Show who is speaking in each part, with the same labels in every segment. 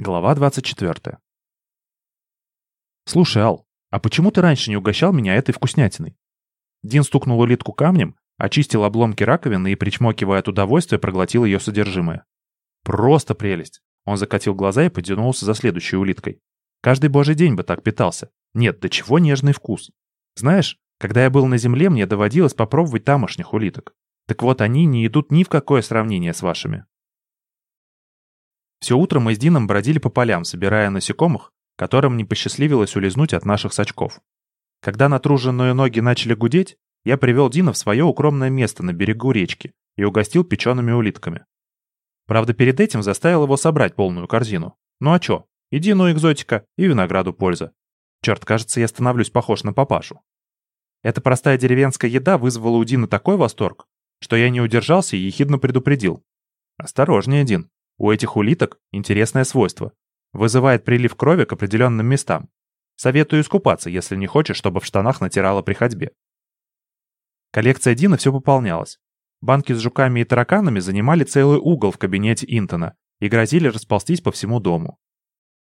Speaker 1: Глава 24. «Слушай, Ал, а почему ты раньше не угощал меня этой вкуснятиной?» Дин стукнул улитку камнем, очистил обломки раковины и, причмокивая от удовольствия, проглотил ее содержимое. «Просто прелесть!» Он закатил глаза и потянулся за следующей улиткой. «Каждый божий день бы так питался. Нет, до чего нежный вкус. Знаешь, когда я был на земле, мне доводилось попробовать тамошних улиток. Так вот, они не идут ни в какое сравнение с вашими. Все утро мы с Дином бродили по полям, собирая насекомых, которым не посчастливилось улизнуть от наших сачков. Когда натруженные ноги начали гудеть, я привел Дина в свое укромное место на берегу речки и угостил печеными улитками. Правда, перед этим заставил его собрать полную корзину. Ну а чё? И Дину экзотика, и винограду польза. Черт, кажется, я становлюсь похож на папашу. Эта простая деревенская еда вызвала у Дина такой восторг, что я не удержался и ехидно предупредил. «Осторожнее, Дин. У этих улиток интересное свойство. Вызывает прилив крови к определенным местам. Советую искупаться, если не хочешь, чтобы в штанах натирало при ходьбе. Коллекция Дина все пополнялась. Банки с жуками и тараканами занимали целый угол в кабинете Интона и грозили расползтись по всему дому.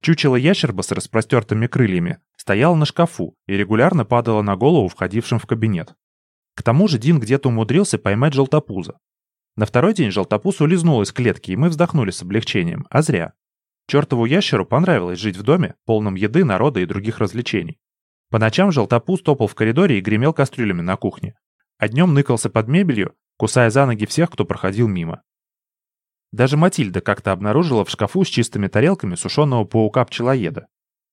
Speaker 1: Чучело ящерба с распростертыми крыльями стояло на шкафу и регулярно падало на голову входившим в кабинет. К тому же Дин где-то умудрился поймать желтопуза. На второй день желтопус улизнул из клетки, и мы вздохнули с облегчением, а зря. Чертову ящеру понравилось жить в доме, полном еды, народа и других развлечений. По ночам желтопус топал в коридоре и гремел кастрюлями на кухне. А днем ныкался под мебелью, кусая за ноги всех, кто проходил мимо. Даже Матильда как-то обнаружила в шкафу с чистыми тарелками сушеного паука-пчелоеда.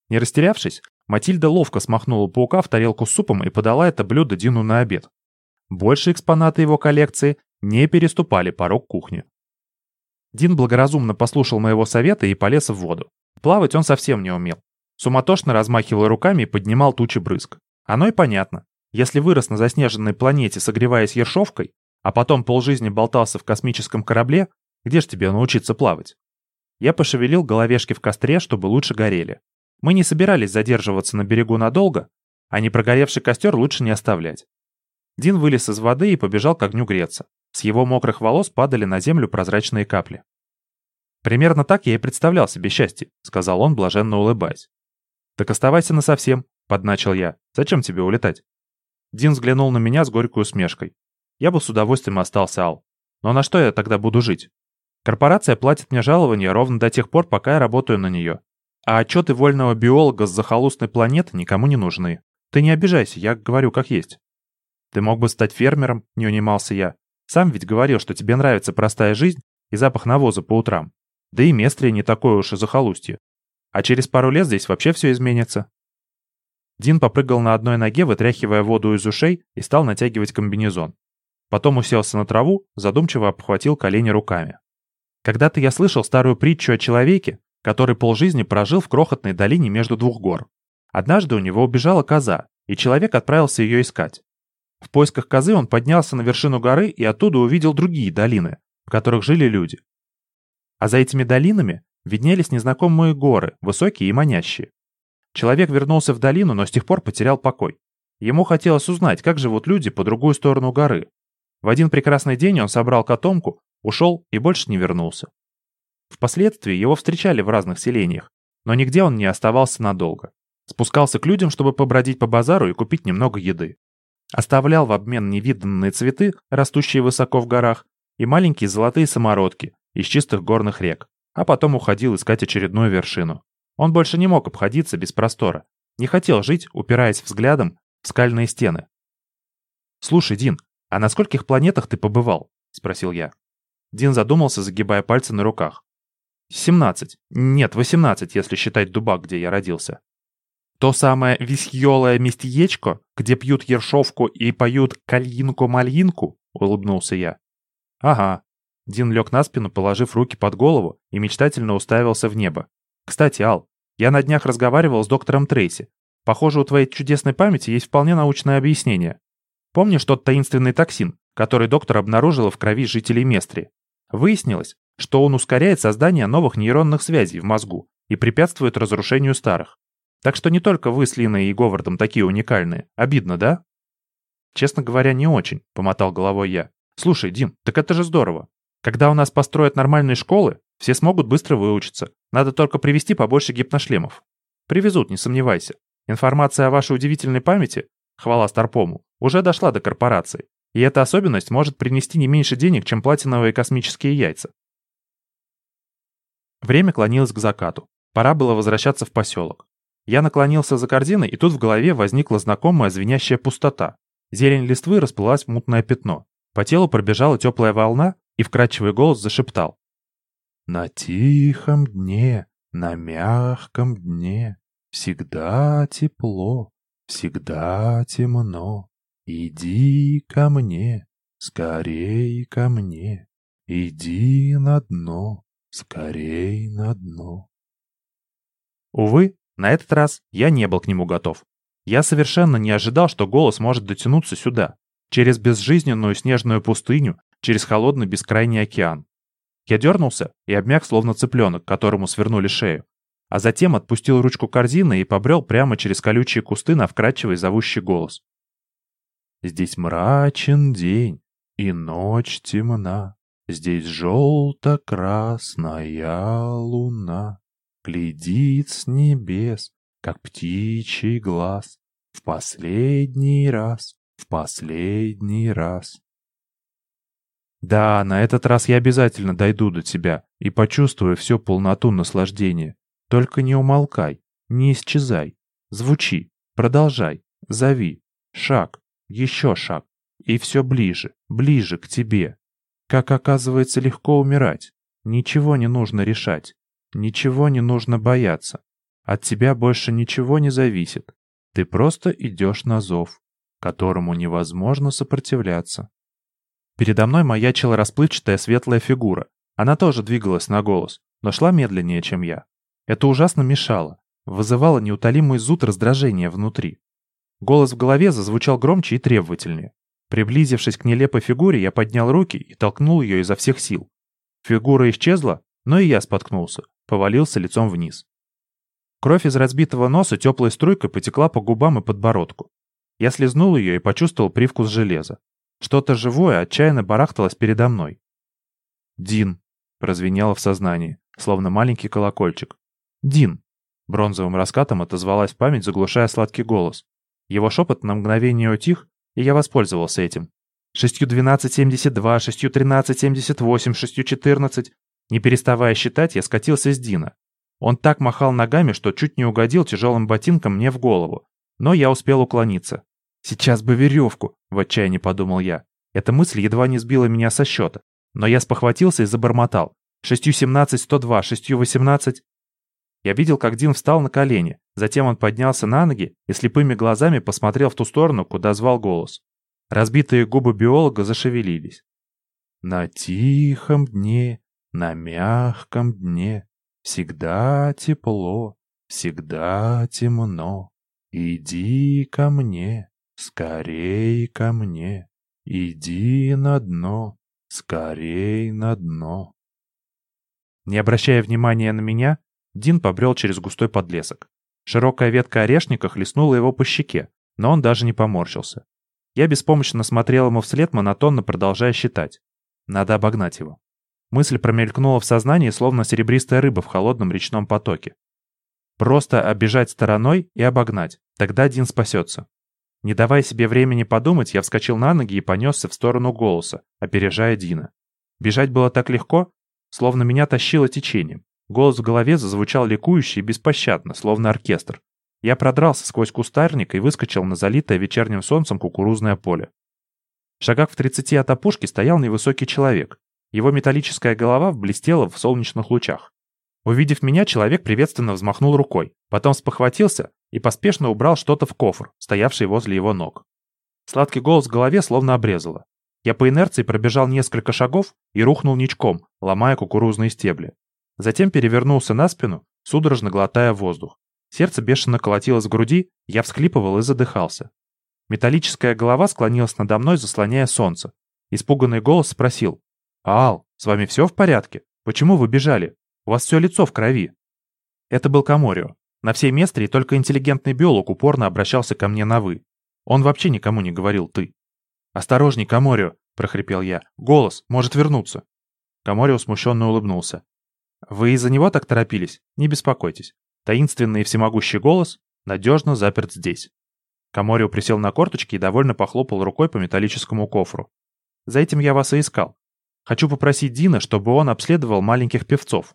Speaker 1: Не растерявшись, Матильда ловко смахнула паука в тарелку с супом и подала это блюдо Дину на обед. Больше экспонаты его коллекции не переступали порог кухни. Дин благоразумно послушал моего совета и полез в воду. Плавать он совсем не умел. Суматошно размахивал руками и поднимал тучи брызг. Оно и понятно. Если вырос на заснеженной планете, согреваясь ершовкой, а потом полжизни болтался в космическом корабле, где ж тебе научиться плавать? Я пошевелил головешки в костре, чтобы лучше горели. Мы не собирались задерживаться на берегу надолго, а не прогоревший костер лучше не оставлять. Дин вылез из воды и побежал к огню греться. С его мокрых волос падали на землю прозрачные капли. «Примерно так я и представлял себе счастье», — сказал он, блаженно улыбаясь. «Так оставайся насовсем», — подначил я. «Зачем тебе улетать?» Дин взглянул на меня с горькой усмешкой. Я бы с удовольствием остался, Ал. Но на что я тогда буду жить? Корпорация платит мне жалование ровно до тех пор, пока я работаю на нее. А отчеты вольного биолога с захолустной планеты никому не нужны. Ты не обижайся, я говорю как есть. Ты мог бы стать фермером, не унимался я. Сам ведь говорил, что тебе нравится простая жизнь и запах навоза по утрам. Да и Местрия не такое уж и захолустье. А через пару лет здесь вообще все изменится. Дин попрыгал на одной ноге, вытряхивая воду из ушей, и стал натягивать комбинезон. Потом уселся на траву, задумчиво обхватил колени руками. Когда-то я слышал старую притчу о человеке, который полжизни прожил в крохотной долине между двух гор. Однажды у него убежала коза, и человек отправился ее искать. В поисках козы он поднялся на вершину горы и оттуда увидел другие долины, в которых жили люди. А за этими долинами виднелись незнакомые горы, высокие и манящие. Человек вернулся в долину, но с тех пор потерял покой. Ему хотелось узнать, как живут люди по другую сторону горы. В один прекрасный день он собрал котомку, ушел и больше не вернулся. Впоследствии его встречали в разных селениях, но нигде он не оставался надолго. Спускался к людям, чтобы побродить по базару и купить немного еды. Оставлял в обмен невиданные цветы, растущие высоко в горах, и маленькие золотые самородки из чистых горных рек, а потом уходил искать очередную вершину. Он больше не мог обходиться без простора, не хотел жить, упираясь взглядом в скальные стены. «Слушай, Дин, а на скольких планетах ты побывал?» — спросил я. Дин задумался, загибая пальцы на руках. «Семнадцать. Нет, восемнадцать, если считать Дубак, где я родился. То самое весьелое местечко, где пьют ершовку и поют кальинку-мальинку, улыбнулся я. Ага. Дин лег на спину, положив руки под голову и мечтательно уставился в небо. Кстати, Ал, я на днях разговаривал с доктором Трейси. Похоже, у твоей чудесной памяти есть вполне научное объяснение. Помнишь тот таинственный токсин, который доктор обнаружила в крови жителей Местри? Выяснилось, что он ускоряет создание новых нейронных связей в мозгу и препятствует разрушению старых. Так что не только вы с Линой и Говардом такие уникальные. Обидно, да? Честно говоря, не очень, помотал головой я. Слушай, Дим, так это же здорово. Когда у нас построят нормальные школы, все смогут быстро выучиться, Надо только привезти побольше гипношлемов. Привезут, не сомневайся. Информация о вашей удивительной памяти, хвала Старпому, уже дошла до корпорации. И эта особенность может принести не меньше денег, чем платиновые космические яйца. Время клонилось к закату. Пора было возвращаться в поселок. Я наклонился за корзиной, и тут в голове возникла знакомая звенящая пустота. Зелень листвы расплылась в мутное пятно. По телу пробежала теплая волна, и вкрадчивый голос зашептал. «На тихом дне, на мягком дне, всегда тепло, всегда темно. Иди ко мне, скорей ко мне, иди на дно, скорей на дно». Увы, на этот раз я не был к нему готов. Я совершенно не ожидал, что голос может дотянуться сюда, через безжизненную снежную пустыню, через холодный бескрайний океан. Я дернулся и обмяк, словно цыпленок, которому свернули шею, а затем отпустил ручку корзины и побрел прямо через колючие кусты на вкрадчивый зовущий голос. «Здесь мрачен день, и ночь темна, Здесь желто-красная луна Глядит с небес, как птичий глаз, В последний раз, в последний раз. Да, на этот раз я обязательно дойду до тебя и почувствую всю полноту наслаждения. Только не умолкай, не исчезай. Звучи, продолжай, зови. Шаг, еще шаг. И все ближе, ближе к тебе. Как оказывается легко умирать. Ничего не нужно решать. Ничего не нужно бояться. От тебя больше ничего не зависит. Ты просто идешь на зов, которому невозможно сопротивляться. Передо мной маячила расплывчатая светлая фигура. Она тоже двигалась на голос, но шла медленнее, чем я. Это ужасно мешало, вызывало неутолимый зуд раздражения внутри. Голос в голове зазвучал громче и требовательнее. Приблизившись к нелепой фигуре, я поднял руки и толкнул ее изо всех сил. Фигура исчезла, но и я споткнулся, повалился лицом вниз. Кровь из разбитого носа теплой струйкой потекла по губам и подбородку. Я слезнул ее и почувствовал привкус железа. Что-то живое отчаянно барахталось передо мной. «Дин!» — прозвенело в сознании, словно маленький колокольчик. «Дин!» — бронзовым раскатом отозвалась память, заглушая сладкий голос. Его шепот на мгновение утих, и я воспользовался этим. «Шестью двенадцать семьдесят два, шестью тринадцать семьдесят восемь, шестью четырнадцать...» Не переставая считать, я скатился с Дина. Он так махал ногами, что чуть не угодил тяжелым ботинком мне в голову. Но я успел уклониться. «Сейчас бы веревку!» — в отчаянии подумал я. Эта мысль едва не сбила меня со счета. Но я спохватился и забормотал. «Шестью семнадцать, сто два, шестью восемнадцать...» Я видел, как Дин встал на колени. Затем он поднялся на ноги и слепыми глазами посмотрел в ту сторону, куда звал голос. Разбитые губы биолога зашевелились. «На тихом дне, на мягком дне, всегда тепло, всегда темно. Иди ко мне, Скорей ко мне, иди на дно, скорей на дно. Не обращая внимания на меня, Дин побрел через густой подлесок. Широкая ветка орешника хлестнула его по щеке, но он даже не поморщился. Я беспомощно смотрел ему вслед, монотонно продолжая считать. Надо обогнать его. Мысль промелькнула в сознании, словно серебристая рыба в холодном речном потоке. Просто оббежать стороной и обогнать, тогда Дин спасется. Не давая себе времени подумать, я вскочил на ноги и понесся в сторону голоса, опережая Дина. Бежать было так легко, словно меня тащило течением. Голос в голове зазвучал ликующе и беспощадно, словно оркестр. Я продрался сквозь кустарник и выскочил на залитое вечерним солнцем кукурузное поле. В шагах в тридцати от опушки стоял невысокий человек. Его металлическая голова блестела в солнечных лучах. Увидев меня, человек приветственно взмахнул рукой, потом спохватился и поспешно убрал что-то в кофр, стоявший возле его ног. Сладкий голос в голове словно обрезало. Я по инерции пробежал несколько шагов и рухнул ничком, ломая кукурузные стебли. Затем перевернулся на спину, судорожно глотая воздух. Сердце бешено колотилось в груди, я всхлипывал и задыхался. Металлическая голова склонилась надо мной, заслоняя солнце. Испуганный голос спросил. «Ал, с вами все в порядке? Почему вы бежали? У вас все лицо в крови». Это был Каморио. На всей Местрии только интеллигентный биолог упорно обращался ко мне на «вы». Он вообще никому не говорил «ты». «Осторожней, Каморио!» – прохрипел я. «Голос! Может вернуться!» Каморио смущенно улыбнулся. Вы из-за него так торопились? Не беспокойтесь. Таинственный и всемогущий голос надежно заперт здесь. Каморио присел на корточки и довольно похлопал рукой по металлическому кофру. За этим я вас и искал. Хочу попросить Дина, чтобы он обследовал маленьких певцов.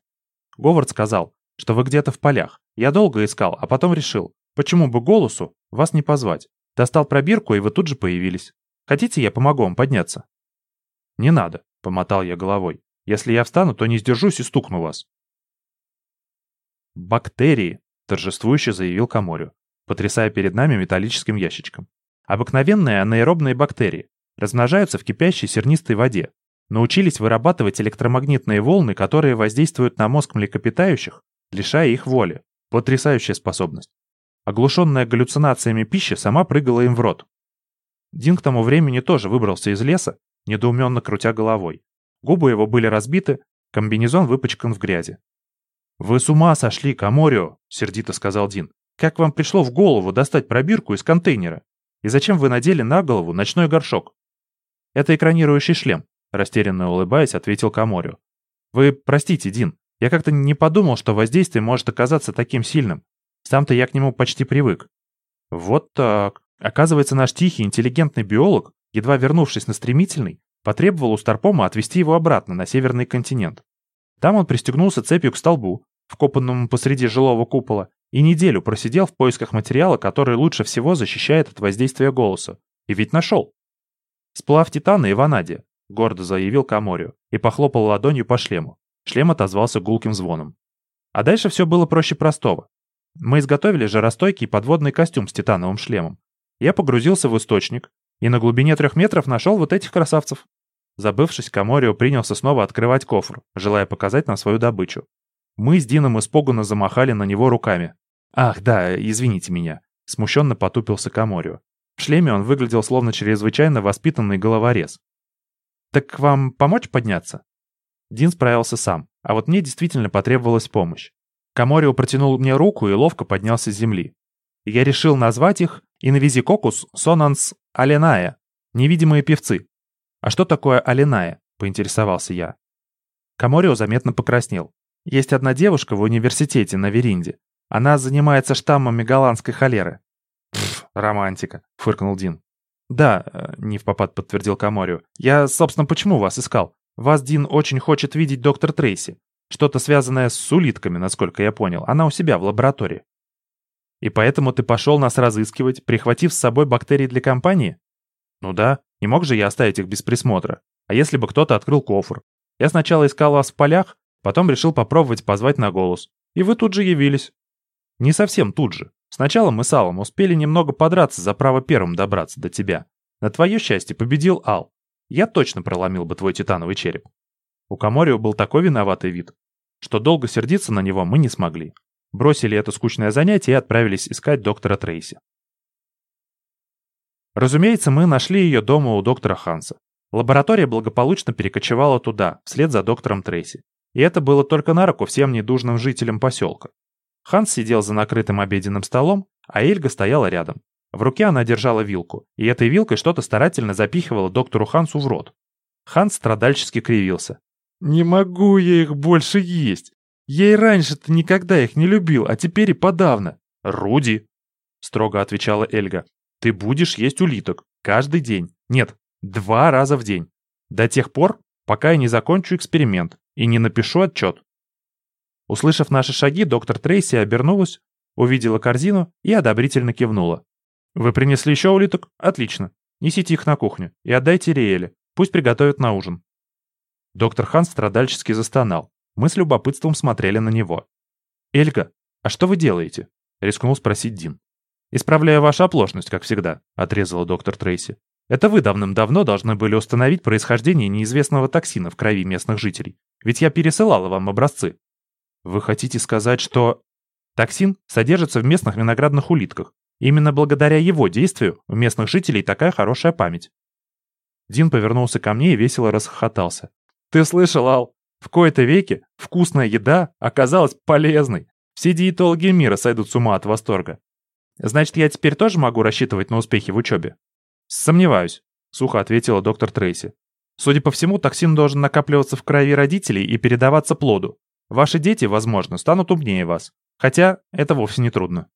Speaker 1: Говард сказал, что вы где-то в полях. Я долго искал, а потом решил, почему бы голосу вас не позвать. Достал пробирку, и вы тут же появились. Хотите, я помогу вам подняться?» «Не надо», — помотал я головой. «Если я встану, то не сдержусь и стукну вас». «Бактерии», — торжествующе заявил Каморю, потрясая перед нами металлическим ящичком. «Обыкновенные анаэробные бактерии. Размножаются в кипящей сернистой воде. Научились вырабатывать электромагнитные волны, которые воздействуют на мозг млекопитающих, лишая их воли. Потрясающая способность. Оглушенная галлюцинациями пища сама прыгала им в рот. Дин к тому времени тоже выбрался из леса, недоуменно крутя головой. Губы его были разбиты, комбинезон выпачкан в грязи. «Вы с ума сошли, Каморио!» — сердито сказал Дин. «Как вам пришло в голову достать пробирку из контейнера? И зачем вы надели на голову ночной горшок?» «Это экранирующий шлем», — растерянно улыбаясь, ответил Каморио. «Вы простите, Дин, я как-то не подумал, что воздействие может оказаться таким сильным. Сам-то я к нему почти привык. Вот так. Оказывается, наш тихий, интеллигентный биолог, едва вернувшись на стремительный, потребовал у Старпома отвезти его обратно на северный континент. Там он пристегнулся цепью к столбу, вкопанному посреди жилого купола, и неделю просидел в поисках материала, который лучше всего защищает от воздействия голоса. И ведь нашел. «Сплав титана и ванадия», — гордо заявил Каморио и похлопал ладонью по шлему. Шлем отозвался гулким звоном. А дальше все было проще простого. Мы изготовили жаростойкий подводный костюм с титановым шлемом. Я погрузился в источник и на глубине трех метров нашел вот этих красавцев. Забывшись, Каморио принялся снова открывать кофр, желая показать нам свою добычу. Мы с Дином испуганно замахали на него руками. «Ах, да, извините меня», — смущенно потупился Каморио. В шлеме он выглядел словно чрезвычайно воспитанный головорез. «Так вам помочь подняться?» Дин справился сам, а вот мне действительно потребовалась помощь. Каморио протянул мне руку и ловко поднялся с земли. Я решил назвать их Invisicoccus sonans аленая, невидимые певцы. А что такое аленая? поинтересовался я. Каморио заметно покраснел. Есть одна девушка в университете на Веринде. Она занимается штаммами голландской холеры. Пф, романтика, фыркнул Дин. Да, э, не в попад подтвердил Каморио. Я, собственно, почему вас искал? Вас Дин очень хочет видеть доктор Трейси. Что-то связанное с улитками, насколько я понял. Она у себя в лаборатории. И поэтому ты пошел нас разыскивать, прихватив с собой бактерии для компании? Ну да, не мог же я оставить их без присмотра. А если бы кто-то открыл кофр? Я сначала искал вас в полях, потом решил попробовать позвать на голос. И вы тут же явились. Не совсем тут же. Сначала мы с Аллом успели немного подраться за право первым добраться до тебя. На твое счастье победил Ал. Я точно проломил бы твой титановый череп. У Каморио был такой виноватый вид, что долго сердиться на него мы не смогли. Бросили это скучное занятие и отправились искать доктора Трейси. Разумеется, мы нашли ее дома у доктора Ханса. Лаборатория благополучно перекочевала туда, вслед за доктором Трейси. И это было только на руку всем недужным жителям поселка. Ханс сидел за накрытым обеденным столом, а Эльга стояла рядом. В руке она держала вилку, и этой вилкой что-то старательно запихивала доктору Хансу в рот. Ханс страдальчески кривился. «Не могу я их больше есть. Я и раньше-то никогда их не любил, а теперь и подавно». «Руди», — строго отвечала Эльга, — «ты будешь есть улиток. Каждый день. Нет, два раза в день. До тех пор, пока я не закончу эксперимент и не напишу отчет». Услышав наши шаги, доктор Трейси обернулась, увидела корзину и одобрительно кивнула. «Вы принесли еще улиток? Отлично. Несите их на кухню и отдайте Риэле. Пусть приготовят на ужин. Доктор Хан страдальчески застонал. Мы с любопытством смотрели на него. «Эльга, а что вы делаете?» — рискнул спросить Дин. «Исправляю вашу оплошность, как всегда», — отрезала доктор Трейси. «Это вы давным-давно должны были установить происхождение неизвестного токсина в крови местных жителей. Ведь я пересылала вам образцы». «Вы хотите сказать, что...» «Токсин содержится в местных виноградных улитках. Именно благодаря его действию у местных жителей такая хорошая память». Дин повернулся ко мне и весело расхохотался. Ты слышал, Ал? В кои-то веке вкусная еда оказалась полезной. Все диетологи мира сойдут с ума от восторга. Значит, я теперь тоже могу рассчитывать на успехи в учебе? Сомневаюсь, сухо ответила доктор Трейси. Судя по всему, токсин должен накапливаться в крови родителей и передаваться плоду. Ваши дети, возможно, станут умнее вас. Хотя это вовсе не трудно.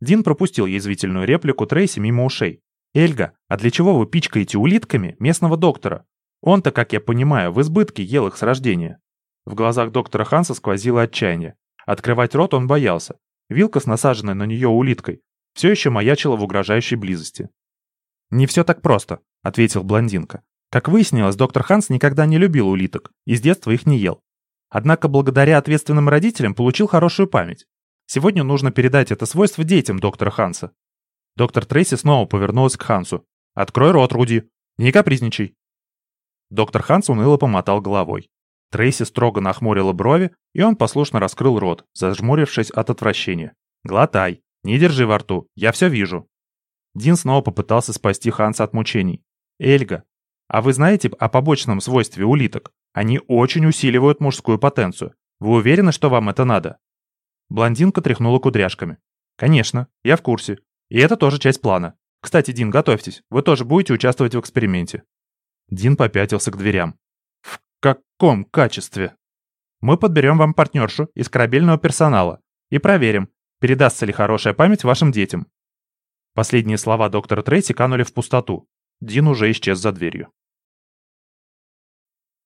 Speaker 1: Дин пропустил язвительную реплику Трейси мимо ушей. «Эльга, а для чего вы пичкаете улитками местного доктора? Он-то, как я понимаю, в избытке ел их с рождения». В глазах доктора Ханса сквозило отчаяние. Открывать рот он боялся. Вилка с насаженной на нее улиткой все еще маячила в угрожающей близости. «Не все так просто», — ответил блондинка. Как выяснилось, доктор Ханс никогда не любил улиток и с детства их не ел. Однако благодаря ответственным родителям получил хорошую память. Сегодня нужно передать это свойство детям доктора Ханса. Доктор Трейси снова повернулась к Хансу. «Открой рот, Руди! Не капризничай!» Доктор Ханс уныло помотал головой. Трейси строго нахмурила брови, и он послушно раскрыл рот, зажмурившись от отвращения. «Глотай! Не держи во рту, я все вижу!» Дин снова попытался спасти Ханса от мучений. «Эльга, а вы знаете о побочном свойстве улиток? Они очень усиливают мужскую потенцию. Вы уверены, что вам это надо?» Блондинка тряхнула кудряшками. «Конечно, я в курсе. И это тоже часть плана. Кстати, Дин, готовьтесь. Вы тоже будете участвовать в эксперименте». Дин попятился к дверям каком качестве? Мы подберем вам партнершу из корабельного персонала и проверим, передастся ли хорошая память вашим детям. Последние слова доктора Трейси канули в пустоту. Дин уже исчез за дверью.